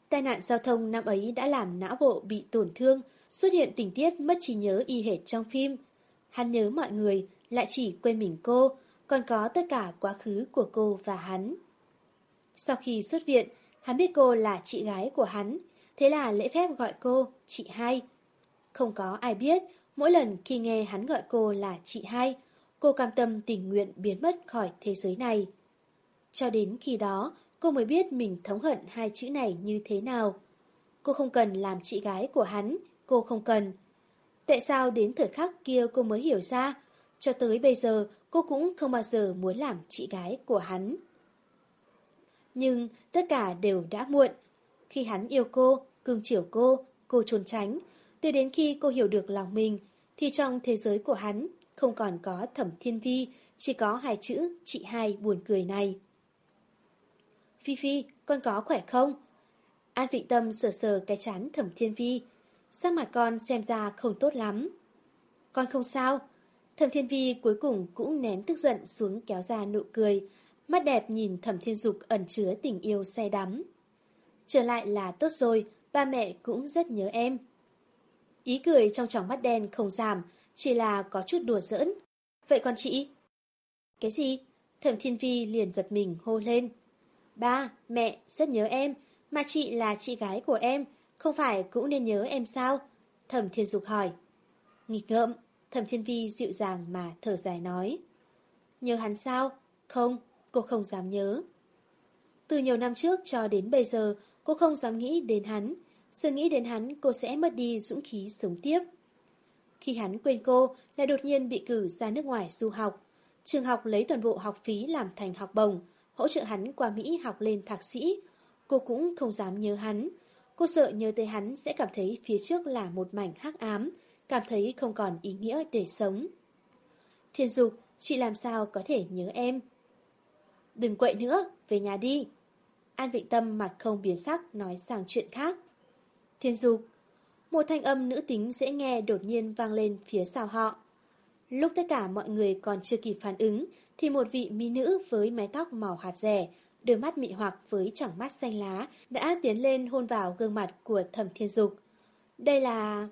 Tai nạn giao thông năm ấy đã làm não bộ bị tổn thương, xuất hiện tình tiết mất trí nhớ y hệt trong phim. Hắn nhớ mọi người, lại chỉ quên mình cô, còn có tất cả quá khứ của cô và hắn. Sau khi xuất viện, hắn biết cô là chị gái của hắn, thế là lễ phép gọi cô chị hai. Không có ai biết, mỗi lần khi nghe hắn gọi cô là chị hai, cô cam tâm tình nguyện biến mất khỏi thế giới này. Cho đến khi đó, cô mới biết mình thống hận hai chữ này như thế nào. Cô không cần làm chị gái của hắn, cô không cần. Tại sao đến thời khắc kia cô mới hiểu ra, cho tới bây giờ cô cũng không bao giờ muốn làm chị gái của hắn. Nhưng tất cả đều đã muộn. Khi hắn yêu cô, cưng chiều cô, cô trốn tránh. đưa đến khi cô hiểu được lòng mình, thì trong thế giới của hắn không còn có thẩm thiên vi, chỉ có hai chữ chị hai buồn cười này. Phi Phi, con có khỏe không? An Vịnh Tâm sờ sờ cái chán thẩm thiên vi. Sắc mặt con xem ra không tốt lắm. Con không sao. Thẩm thiên vi cuối cùng cũng nén tức giận xuống kéo ra nụ cười. Mắt đẹp nhìn thẩm thiên dục ẩn chứa tình yêu say đắm. Trở lại là tốt rồi, ba mẹ cũng rất nhớ em. Ý cười trong tròng mắt đen không giảm, chỉ là có chút đùa giỡn. Vậy con chị? Cái gì? Thẩm Thiên Vi liền giật mình hô lên. Ba, mẹ, rất nhớ em, mà chị là chị gái của em, không phải cũng nên nhớ em sao? Thẩm Thiên Dục hỏi. Nghịch ngợm, Thẩm Thiên Vi dịu dàng mà thở dài nói. Nhớ hắn sao? Không, cô không dám nhớ. Từ nhiều năm trước cho đến bây giờ, cô không dám nghĩ đến hắn. Sự nghĩ đến hắn, cô sẽ mất đi dũng khí sống tiếp. Khi hắn quên cô, lại đột nhiên bị cử ra nước ngoài du học. Trường học lấy toàn bộ học phí làm thành học bổng, hỗ trợ hắn qua Mỹ học lên thạc sĩ. Cô cũng không dám nhớ hắn. Cô sợ nhớ tới hắn sẽ cảm thấy phía trước là một mảnh hắc ám, cảm thấy không còn ý nghĩa để sống. Thiên Dục, chị làm sao có thể nhớ em? Đừng quậy nữa, về nhà đi. An Vịnh Tâm mặt không biến sắc nói sang chuyện khác. Thiên Dục, một thanh âm nữ tính dễ nghe đột nhiên vang lên phía sau họ. Lúc tất cả mọi người còn chưa kịp phản ứng, thì một vị mỹ nữ với mái tóc màu hạt rẻ, đôi mắt mị hoặc với tròng mắt xanh lá đã tiến lên hôn vào gương mặt của Thẩm Thiên Dục. Đây là...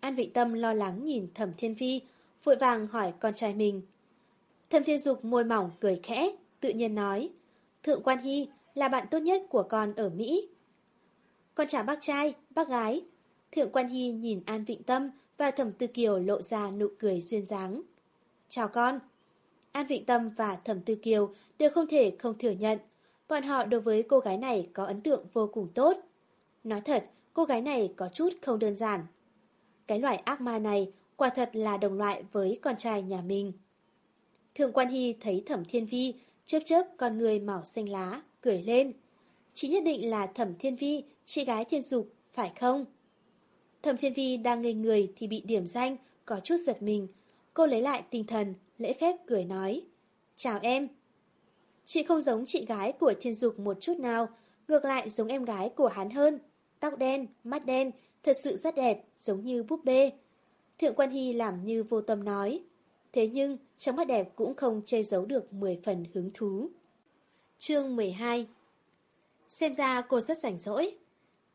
An Vị Tâm lo lắng nhìn Thẩm Thiên Phi, vội vàng hỏi con trai mình. Thẩm Thiên Dục môi mỏng cười khẽ, tự nhiên nói. Thượng Quan Hy là bạn tốt nhất của con ở Mỹ. Con chào bác trai, bác gái. Thượng Quan Hy nhìn An Vịnh Tâm và Thẩm Tư Kiều lộ ra nụ cười duyên dáng. Chào con. An Vịnh Tâm và Thẩm Tư Kiều đều không thể không thừa nhận. Bọn họ đối với cô gái này có ấn tượng vô cùng tốt. Nói thật, cô gái này có chút không đơn giản. Cái loại ác ma này quả thật là đồng loại với con trai nhà mình. Thượng Quan Hy thấy Thẩm Thiên Vi chớp chớp con người màu xanh lá, cười lên. Chị nhất định là Thẩm Thiên Vi, chị gái Thiên Dục, phải không? Thẩm Thiên Vi đang ngây người thì bị điểm danh, có chút giật mình. Cô lấy lại tinh thần, lễ phép cười nói. Chào em. Chị không giống chị gái của Thiên Dục một chút nào, ngược lại giống em gái của hắn hơn. Tóc đen, mắt đen, thật sự rất đẹp, giống như búp bê. Thượng Quan Hy làm như vô tâm nói. thế nhưng trong mắt đẹp cũng không che giấu được 10 phần hứng thú. Chương 12 Xem ra cô rất rảnh rỗi.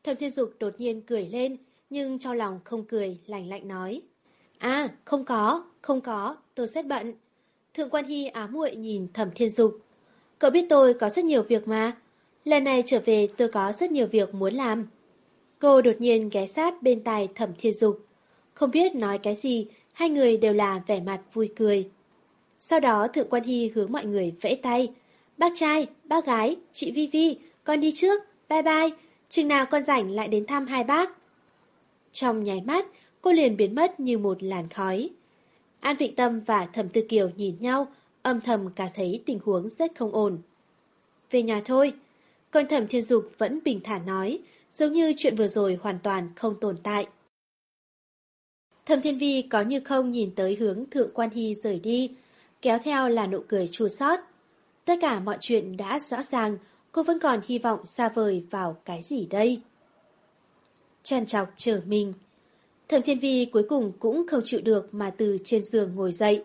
Thẩm Thiên Dục đột nhiên cười lên, nhưng trong lòng không cười, lạnh lạnh nói. À, không có, không có, tôi rất bận. Thượng quan Hy ám muội nhìn Thẩm Thiên Dục. Cậu biết tôi có rất nhiều việc mà. Lần này trở về tôi có rất nhiều việc muốn làm. Cô đột nhiên ghé sát bên tai Thẩm Thiên Dục. Không biết nói cái gì, hai người đều là vẻ mặt vui cười. Sau đó Thượng quan Hy hướng mọi người vẫy tay. Bác trai, bác gái, chị Vi Vi, con đi trước, bye bye, chừng nào con rảnh lại đến thăm hai bác. Trong nháy mắt, cô liền biến mất như một làn khói. An Vịnh Tâm và Thẩm Tư Kiều nhìn nhau, âm thầm cảm thấy tình huống rất không ổn. Về nhà thôi, còn Thẩm Thiên Dục vẫn bình thản nói, giống như chuyện vừa rồi hoàn toàn không tồn tại. Thẩm Thiên Vi có như không nhìn tới hướng Thượng Quan Hy rời đi, kéo theo là nụ cười chua xót. Tất cả mọi chuyện đã rõ ràng, cô vẫn còn hy vọng xa vời vào cái gì đây? Tràn trọc chờ mình. Thẩm Thiên Vi cuối cùng cũng không chịu được mà từ trên giường ngồi dậy.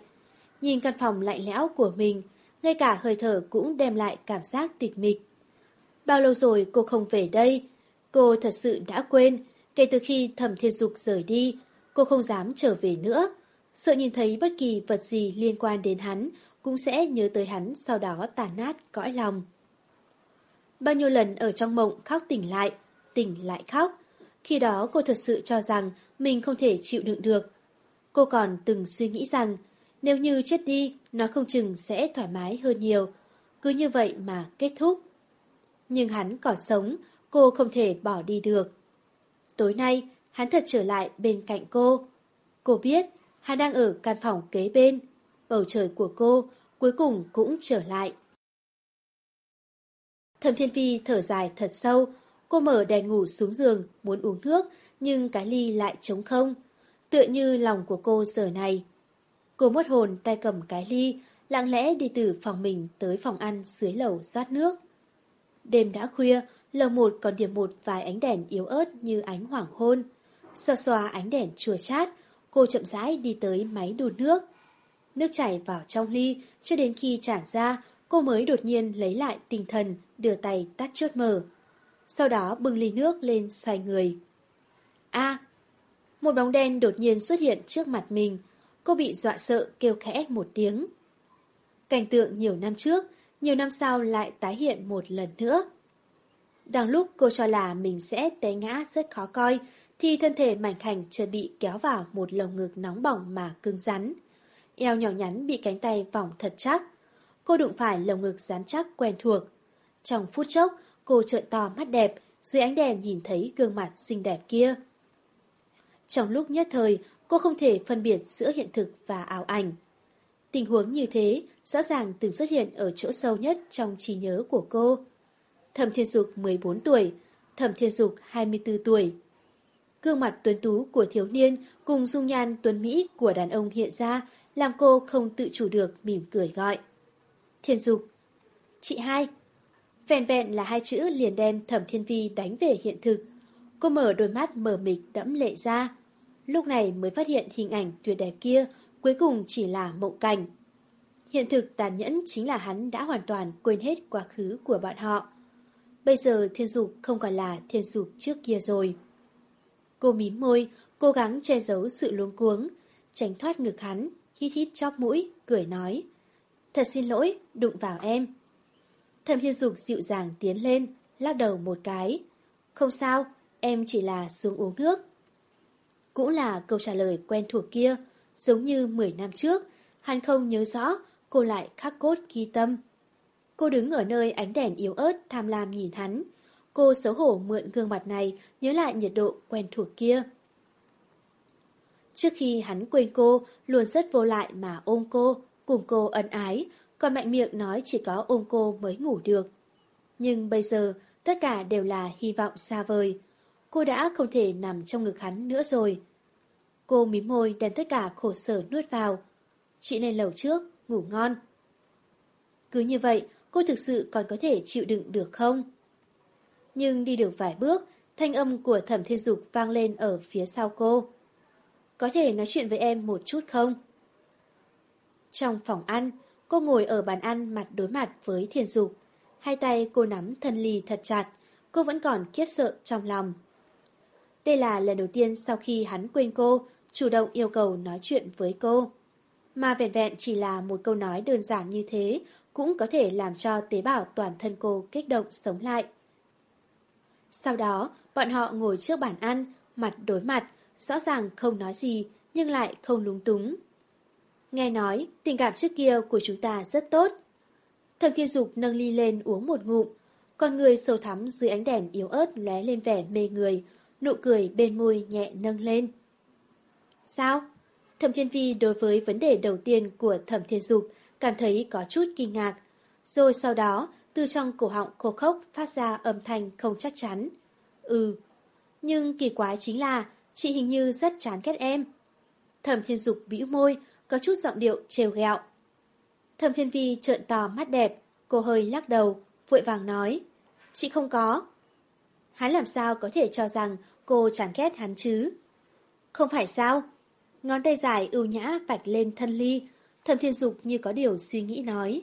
Nhìn căn phòng lạnh lẽo của mình, ngay cả hơi thở cũng đem lại cảm giác tịch mịch. Bao lâu rồi cô không về đây? Cô thật sự đã quên, kể từ khi Thẩm Thiên Dục rời đi, cô không dám trở về nữa. Sợ nhìn thấy bất kỳ vật gì liên quan đến hắn, cũng sẽ nhớ tới hắn sau đó tàn nát cõi lòng. Bao nhiêu lần ở trong mộng khóc tỉnh lại, tỉnh lại khóc. Khi đó cô thật sự cho rằng mình không thể chịu đựng được. Cô còn từng suy nghĩ rằng nếu như chết đi, nó không chừng sẽ thoải mái hơn nhiều. Cứ như vậy mà kết thúc. Nhưng hắn còn sống, cô không thể bỏ đi được. Tối nay, hắn thật trở lại bên cạnh cô. Cô biết, hắn đang ở căn phòng kế bên. Bầu trời của cô cuối cùng cũng trở lại. Thẩm Thiên Phi thở dài thật sâu, cô mở đèn ngủ xuống giường, muốn uống nước, nhưng cái ly lại trống không. Tựa như lòng của cô giờ này. Cô mất hồn tay cầm cái ly, lặng lẽ đi từ phòng mình tới phòng ăn dưới lầu rót nước. Đêm đã khuya, lầu một còn điểm một vài ánh đèn yếu ớt như ánh hoàng hôn. Xoa xoa ánh đèn chùa chát, cô chậm rãi đi tới máy đun nước. Nước chảy vào trong ly, cho đến khi tràn ra, cô mới đột nhiên lấy lại tinh thần, đưa tay tắt chốt mở. Sau đó bưng ly nước lên xoay người. a Một bóng đen đột nhiên xuất hiện trước mặt mình. Cô bị dọa sợ kêu khẽ một tiếng. Cảnh tượng nhiều năm trước, nhiều năm sau lại tái hiện một lần nữa. Đang lúc cô cho là mình sẽ té ngã rất khó coi, thì thân thể mảnh khảnh chợt bị kéo vào một lồng ngực nóng bỏng mà cứng rắn. Eo nhỏ nhắn bị cánh tay vòng thật chắc. Cô đụng phải lồng ngực rắn chắc quen thuộc. Trong phút chốc, cô trợn to mắt đẹp, dưới ánh đèn nhìn thấy gương mặt xinh đẹp kia. Trong lúc nhất thời, cô không thể phân biệt giữa hiện thực và ảo ảnh. Tình huống như thế rõ ràng từng xuất hiện ở chỗ sâu nhất trong trí nhớ của cô. Thẩm Thiên Dục 14 tuổi, Thẩm Thiên Dục 24 tuổi. Gương mặt tuấn tú của thiếu niên cùng dung nhan tuấn Mỹ của đàn ông hiện ra làm cô không tự chủ được mỉm cười gọi. Thiên Dục Chị hai Vẹn vẹn là hai chữ liền đem Thẩm Thiên Vi đánh về hiện thực. Cô mở đôi mắt mờ mịt đẫm lệ ra. Lúc này mới phát hiện hình ảnh tuyệt đẹp kia cuối cùng chỉ là mộng cảnh. Hiện thực tàn nhẫn chính là hắn đã hoàn toàn quên hết quá khứ của bọn họ. Bây giờ thiên dục không còn là thiên dục trước kia rồi. Cô mím môi, cố gắng che giấu sự luống cuống, tránh thoát ngực hắn, hít hít chóp mũi, cười nói. Thật xin lỗi, đụng vào em. Thẩm thiên dục dịu dàng tiến lên, lắc đầu một cái. Không sao, em chỉ là xuống uống nước. Cũng là câu trả lời quen thuộc kia, giống như 10 năm trước, hắn không nhớ rõ, cô lại khắc cốt ghi tâm. Cô đứng ở nơi ánh đèn yếu ớt tham lam nhìn hắn. Cô xấu hổ mượn gương mặt này, nhớ lại nhiệt độ quen thuộc kia. Trước khi hắn quên cô, luôn rất vô lại mà ôm cô, cùng cô ân ái, còn mạnh miệng nói chỉ có ôm cô mới ngủ được. Nhưng bây giờ, tất cả đều là hy vọng xa vời. Cô đã không thể nằm trong ngực hắn nữa rồi. Cô mím môi đem tất cả khổ sở nuốt vào. Chị lên lầu trước, ngủ ngon. Cứ như vậy, cô thực sự còn có thể chịu đựng được không? Nhưng đi được vài bước, thanh âm của thẩm thiên dục vang lên ở phía sau cô. Có thể nói chuyện với em một chút không? Trong phòng ăn, cô ngồi ở bàn ăn mặt đối mặt với Thiên Dục. Hai tay cô nắm thân ly thật chặt, cô vẫn còn kiếp sợ trong lòng. Đây là lần đầu tiên sau khi hắn quên cô, chủ động yêu cầu nói chuyện với cô. Mà vẹn vẹn chỉ là một câu nói đơn giản như thế, cũng có thể làm cho tế bào toàn thân cô kích động sống lại. Sau đó, bọn họ ngồi trước bàn ăn, mặt đối mặt, rõ ràng không nói gì, nhưng lại không lúng túng. Nghe nói, tình cảm trước kia của chúng ta rất tốt. Thầm thiên dục nâng ly lên uống một ngụm, con người sâu thắm dưới ánh đèn yếu ớt lóe lên vẻ mê người, nụ cười bên môi nhẹ nâng lên. Sao? Thẩm Thiên Vi đối với vấn đề đầu tiên của Thẩm Thiên Dục cảm thấy có chút kinh ngạc. Rồi sau đó, từ trong cổ họng khô khốc phát ra âm thanh không chắc chắn. Ừ, nhưng kỳ quái chính là chị hình như rất chán ghét em. Thẩm Thiên Dục bĩu môi, có chút giọng điệu trêu ghẹo. Thẩm Thiên Vi trợn to mắt đẹp, cô hơi lắc đầu, vội vàng nói. Chị không có. Hắn làm sao có thể cho rằng cô chán ghét hắn chứ? Không phải sao? Ngón tay dài ưu nhã vạch lên thân ly, thẩm thiên dục như có điều suy nghĩ nói.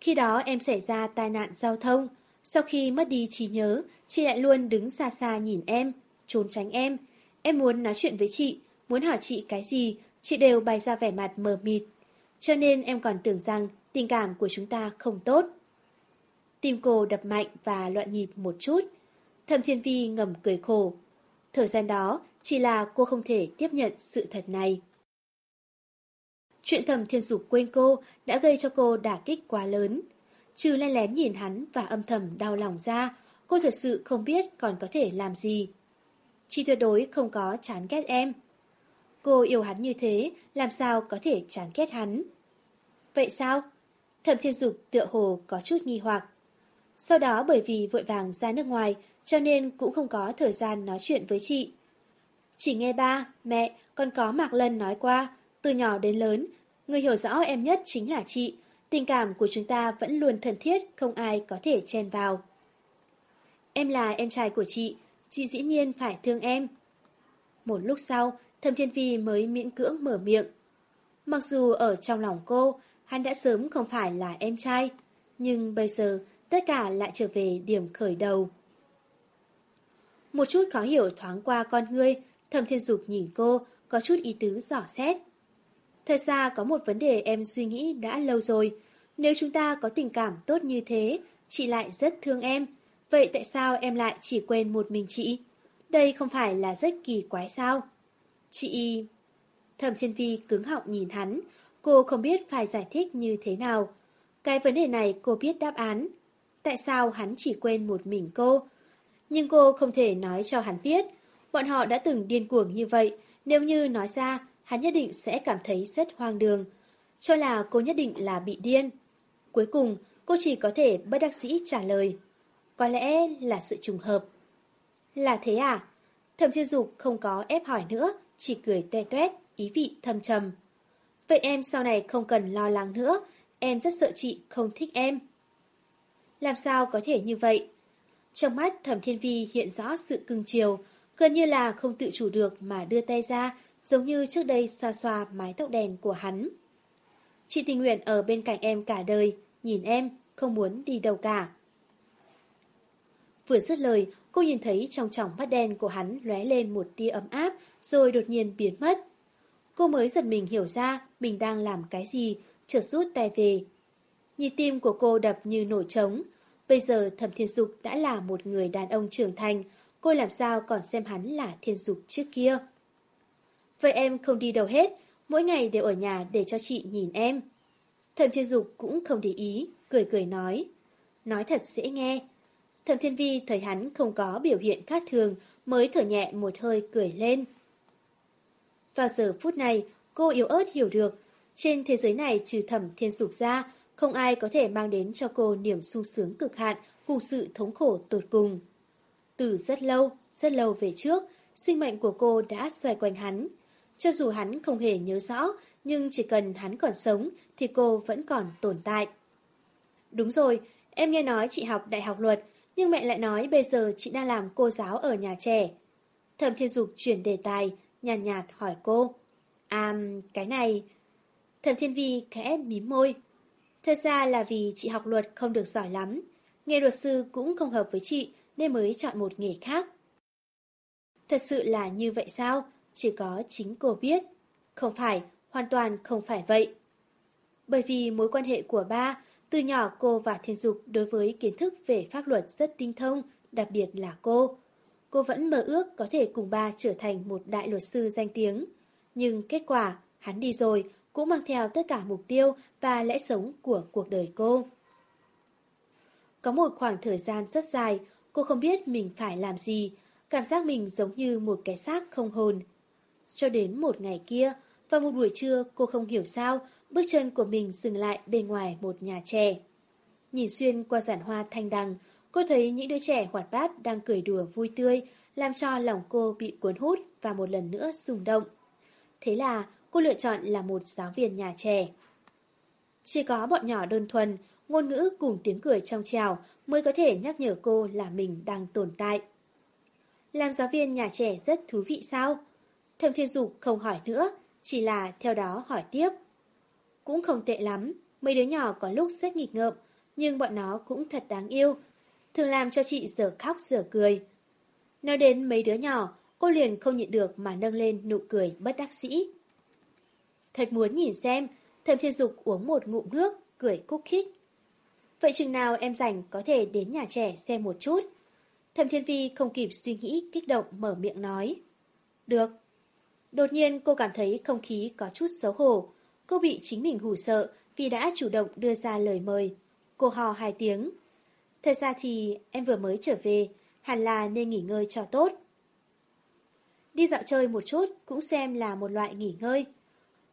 Khi đó em xảy ra tai nạn giao thông, sau khi mất đi trí nhớ, chị lại luôn đứng xa xa nhìn em, trốn tránh em. Em muốn nói chuyện với chị, muốn hỏi chị cái gì, chị đều bày ra vẻ mặt mờ mịt. Cho nên em còn tưởng rằng tình cảm của chúng ta không tốt. Tim cô đập mạnh và loạn nhịp một chút. Thẩm Thiên Vi ngầm cười khổ. Thời gian đó, chỉ là cô không thể tiếp nhận sự thật này. Chuyện thầm thiên dục quên cô đã gây cho cô đả kích quá lớn. Trừ len lén nhìn hắn và âm thầm đau lòng ra, cô thật sự không biết còn có thể làm gì. Chị tuyệt đối không có chán ghét em. Cô yêu hắn như thế, làm sao có thể chán ghét hắn? Vậy sao? Thẩm thiên dục tựa hồ có chút nghi hoặc. Sau đó bởi vì vội vàng ra nước ngoài, cho nên cũng không có thời gian nói chuyện với chị. Chỉ nghe ba, mẹ, còn có Mạc Lân nói qua, từ nhỏ đến lớn, người hiểu rõ em nhất chính là chị. Tình cảm của chúng ta vẫn luôn thân thiết, không ai có thể chen vào. Em là em trai của chị, chị dĩ nhiên phải thương em. Một lúc sau, Thẩm Thiên Vi mới miễn cưỡng mở miệng. Mặc dù ở trong lòng cô, hắn đã sớm không phải là em trai, nhưng bây giờ tất cả lại trở về điểm khởi đầu. Một chút khó hiểu thoáng qua con ngươi, Thẩm Thiên Dục nhìn cô, có chút ý tứ dò xét. Thật ra có một vấn đề em suy nghĩ đã lâu rồi. Nếu chúng ta có tình cảm tốt như thế, chị lại rất thương em. Vậy tại sao em lại chỉ quên một mình chị? Đây không phải là rất kỳ quái sao? Chị... y Thẩm Thiên Vi cứng họng nhìn hắn. Cô không biết phải giải thích như thế nào. Cái vấn đề này cô biết đáp án. Tại sao hắn chỉ quên một mình cô? Nhưng cô không thể nói cho hắn biết. Bọn họ đã từng điên cuồng như vậy. Nếu như nói ra, hắn nhất định sẽ cảm thấy rất hoang đường. Cho là cô nhất định là bị điên. Cuối cùng, cô chỉ có thể bất đắc sĩ trả lời. Có lẽ là sự trùng hợp. Là thế à? Thẩm thiên dục không có ép hỏi nữa, chỉ cười toe toét, ý vị thâm trầm. Vậy em sau này không cần lo lắng nữa, em rất sợ chị không thích em. Làm sao có thể như vậy? Trong mắt thẩm thiên vi hiện rõ sự cưng chiều, gần như là không tự chủ được mà đưa tay ra, giống như trước đây xoa xoa mái tóc đèn của hắn. Chị tình nguyện ở bên cạnh em cả đời, nhìn em, không muốn đi đâu cả. Vừa dứt lời, cô nhìn thấy trong tròng mắt đen của hắn lóe lên một tia ấm áp, rồi đột nhiên biến mất. Cô mới giật mình hiểu ra mình đang làm cái gì, chợt rút tay về. Nhịp tim của cô đập như nổi trống. Bây giờ Thẩm Thiên Dục đã là một người đàn ông trưởng thành, cô làm sao còn xem hắn là Thiên Dục trước kia. Vậy em không đi đâu hết, mỗi ngày đều ở nhà để cho chị nhìn em. Thẩm Thiên Dục cũng không để ý, cười cười nói. Nói thật dễ nghe. Thẩm Thiên Vi thấy hắn không có biểu hiện khác thường, mới thở nhẹ một hơi cười lên. Vào giờ phút này, cô yếu ớt hiểu được, trên thế giới này trừ Thẩm Thiên Dục ra, không ai có thể mang đến cho cô niềm sung sướng cực hạn cùng sự thống khổ tột cùng. Từ rất lâu, rất lâu về trước, sinh mệnh của cô đã xoay quanh hắn. Cho dù hắn không hề nhớ rõ, nhưng chỉ cần hắn còn sống thì cô vẫn còn tồn tại. Đúng rồi, em nghe nói chị học đại học luật, nhưng mẹ lại nói bây giờ chị đang làm cô giáo ở nhà trẻ. Thẩm Thiên Dục chuyển đề tài, nhàn nhạt, nhạt hỏi cô. À, cái này... Thẩm Thiên Vi khẽ mím môi. Thật ra là vì chị học luật không được giỏi lắm. Nghề luật sư cũng không hợp với chị nên mới chọn một nghề khác. Thật sự là như vậy sao? Chỉ có chính cô biết. Không phải, hoàn toàn không phải vậy. Bởi vì mối quan hệ của ba, từ nhỏ cô và Thiên Dục đối với kiến thức về pháp luật rất tinh thông, đặc biệt là cô. Cô vẫn mơ ước có thể cùng ba trở thành một đại luật sư danh tiếng. Nhưng kết quả, hắn đi rồi, cũng mang theo tất cả mục tiêu và lẽ sống của cuộc đời cô. Có một khoảng thời gian rất dài, cô không biết mình phải làm gì, cảm giác mình giống như một cái xác không hồn. Cho đến một ngày kia, vào một buổi trưa cô không hiểu sao, bước chân của mình dừng lại bên ngoài một nhà trẻ. Nhìn xuyên qua giản hoa thanh đằng, cô thấy những đứa trẻ hoạt bát đang cười đùa vui tươi, làm cho lòng cô bị cuốn hút và một lần nữa rung động. Thế là cô lựa chọn là một giáo viên nhà trẻ. Chỉ có bọn nhỏ đơn thuần, ngôn ngữ cùng tiếng cười trong trào mới có thể nhắc nhở cô là mình đang tồn tại. Làm giáo viên nhà trẻ rất thú vị sao? thầm Thiên Dục không hỏi nữa, chỉ là theo đó hỏi tiếp. Cũng không tệ lắm, mấy đứa nhỏ có lúc rất nghịch ngợm, nhưng bọn nó cũng thật đáng yêu, thường làm cho chị giờ khóc giờ cười. Nói đến mấy đứa nhỏ, cô liền không nhịn được mà nâng lên nụ cười bất đắc sĩ. Thật muốn nhìn xem, Thẩm Thiên Dục uống một ngụm nước, cười cúc khích. Vậy chừng nào em rảnh có thể đến nhà trẻ xem một chút? Thẩm Thiên Vi không kịp suy nghĩ kích động mở miệng nói. Được. Đột nhiên cô cảm thấy không khí có chút xấu hổ. Cô bị chính mình hù sợ vì đã chủ động đưa ra lời mời. Cô hò hai tiếng. Thật ra thì em vừa mới trở về, hẳn là nên nghỉ ngơi cho tốt. Đi dạo chơi một chút cũng xem là một loại nghỉ ngơi.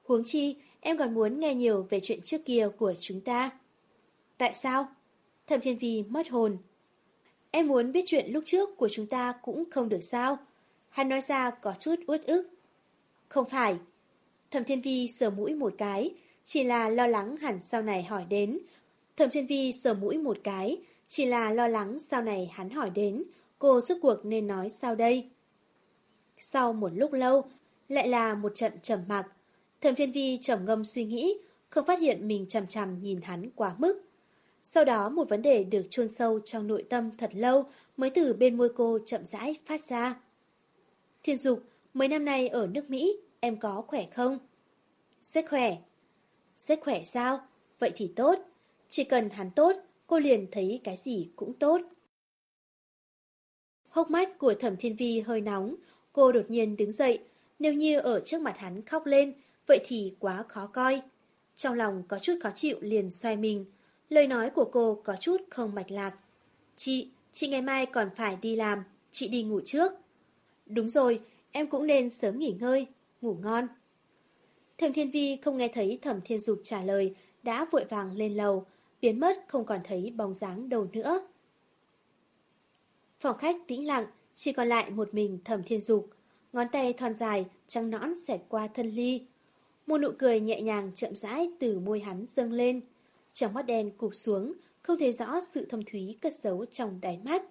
Huống chi, em còn muốn nghe nhiều về chuyện trước kia của chúng ta. Tại sao? Thẩm Thiên Vi mất hồn. Em muốn biết chuyện lúc trước của chúng ta cũng không được sao? Hắn nói ra có chút uất ức. Không phải. Thẩm Thiên Vi sờ mũi một cái, chỉ là lo lắng hẳn sau này hỏi đến. Thẩm Thiên Vi sờ mũi một cái, chỉ là lo lắng sau này hắn hỏi đến, cô suốt cuộc nên nói sao đây? Sau một lúc lâu, lại là một trận trầm mặc. Thẩm Thiên Vi trầm ngâm suy nghĩ, không phát hiện mình chằm chằm nhìn hắn quá mức. Sau đó một vấn đề được chôn sâu trong nội tâm thật lâu mới từ bên môi cô chậm rãi phát ra. Thiên Dục, mấy năm nay ở nước Mỹ, em có khỏe không? Rất khỏe. Rất khỏe sao? Vậy thì tốt. Chỉ cần hắn tốt, cô liền thấy cái gì cũng tốt. Hốc mắt của thẩm thiên vi hơi nóng, cô đột nhiên đứng dậy, nếu như ở trước mặt hắn khóc lên, vậy thì quá khó coi. Trong lòng có chút khó chịu liền xoay mình, lời nói của cô có chút không mạch lạc. Chị, chị ngày mai còn phải đi làm, chị đi ngủ trước. Đúng rồi, em cũng nên sớm nghỉ ngơi, ngủ ngon. Thẩm Thiên Vi không nghe thấy Thẩm Thiên Dục trả lời, đã vội vàng lên lầu, biến mất không còn thấy bóng dáng đâu nữa. Phòng khách tĩnh lặng, chỉ còn lại một mình Thẩm Thiên Dục, ngón tay thon dài, trắng nõn xẹt qua thân ly. Một nụ cười nhẹ nhàng chậm rãi từ môi hắn dâng lên. Trong mắt đen cụp xuống, không thấy rõ sự thâm thúy cất giấu trong đáy mắt.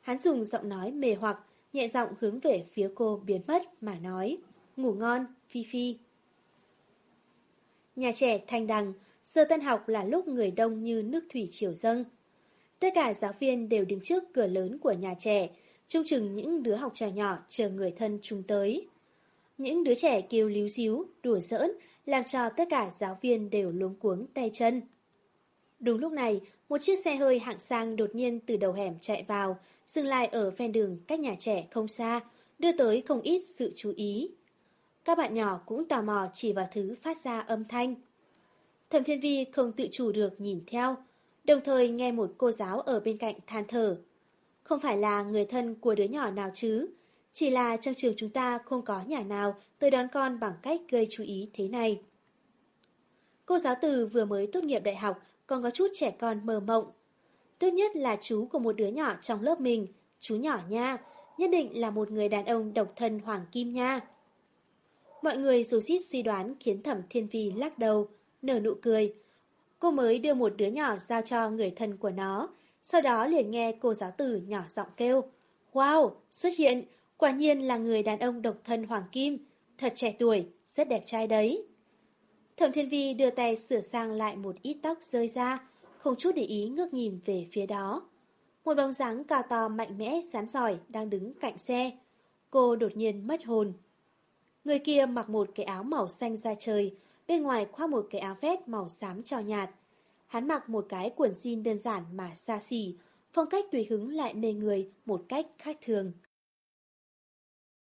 Hắn dùng giọng nói mề hoặc, nhẹ giọng hướng về phía cô biến mất mà nói, ngủ ngon, Phi Phi. Nhà trẻ thanh đằng, giờ tân học là lúc người đông như nước thủy triều dâng. Tất cả giáo viên đều đứng trước cửa lớn của nhà trẻ, trông chừng những đứa học trò nhỏ chờ người thân chung tới. Những đứa trẻ kêu líu díu, đùa giỡn, làm cho tất cả giáo viên đều luống cuống tay chân. Đúng lúc này, một chiếc xe hơi hạng sang đột nhiên từ đầu hẻm chạy vào, dừng lại ở ven đường cách nhà trẻ không xa, đưa tới không ít sự chú ý. Các bạn nhỏ cũng tò mò chỉ vào thứ phát ra âm thanh. Thẩm Thiên Vi không tự chủ được nhìn theo, đồng thời nghe một cô giáo ở bên cạnh than thở. Không phải là người thân của đứa nhỏ nào chứ, chỉ là trong trường chúng ta không có nhà nào tới đón con bằng cách gây chú ý thế này. Cô giáo từ vừa mới tốt nghiệp đại học còn có chút trẻ con mơ mộng. Tốt nhất là chú của một đứa nhỏ trong lớp mình, chú nhỏ nha, nhất định là một người đàn ông độc thân hoàng kim nha. Mọi người dù xít suy đoán khiến thẩm thiên vi lắc đầu, nở nụ cười. Cô mới đưa một đứa nhỏ giao cho người thân của nó, sau đó liền nghe cô giáo tử nhỏ giọng kêu. Wow, xuất hiện, quả nhiên là người đàn ông độc thân hoàng kim, thật trẻ tuổi, rất đẹp trai đấy. Thẩm Thiên Vi đưa tay sửa sang lại một ít tóc rơi ra, không chút để ý ngước nhìn về phía đó. Một bóng dáng cao to mạnh mẽ, dám giỏi đang đứng cạnh xe. Cô đột nhiên mất hồn. Người kia mặc một cái áo màu xanh da trời, bên ngoài khoác một cái áo vest màu xám cho nhạt. Hắn mặc một cái quần jean đơn giản mà xa xỉ, phong cách tùy hứng lại mê người một cách khác thường.